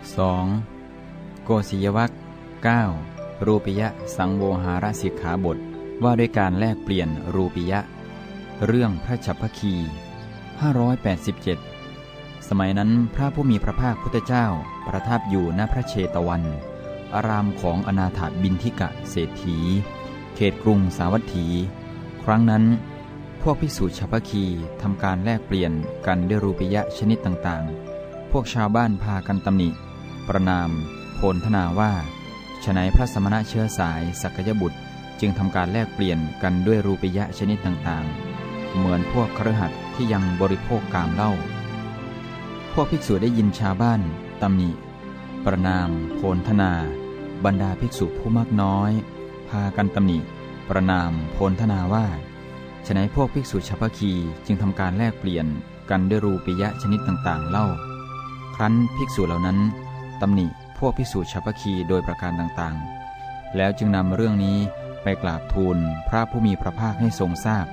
2. โกศิยวัค 9. รูปิยะสังโวหารสิกขาบทว่าด้วยการแลกเปลี่ยนรูปิยะ เรื่องพระฉัพพคี 587 สมัยนั้นพระผู้มีพระภาคพุทธเจ้าประทับอยู่ณพระเชตวัน อารามของอนาถาบินทิกะเศรษฐี เขตกรุงสาวัตถี ครั้งนั้น พวกภิกษุฉัพพคีทำการแลกเปลี่ยนกันด้วยรูปิยะชนิดต่างๆ พวกชาวบ้านพากันตำหนิ ประนาม โพลธนาว่าฉนัยพระสมณะเชื้อสายสักยบุตรจึงทำการแลกเปลี่ยนกันด้วยรูปิยะชนิดต่างๆ เหมือนพวกครหัสที่ยังบริโภคกามเล่า พวกภิกษุได้ยินชาวบ้านตำหนิ ประนาม โพลธนา บรรดาภิกษุผู้มากน้อย พากันตำหนิ ประนาม โพลธนาว่าฉนัยพวกภิกษุชาวพคีจึงทำการแลกเปลี่ยนกันด้วยรูปิยะชนิดต่างๆเล่า ครั้นภิกษุเหล่านั้น ตำหนิพวกพิสูจน์ชาวพคีโดยประการต่างๆ แล้วจึงนำเรื่องนี้ไปกราบทูลพระผู้มีพระภาคให้ทรงทราบ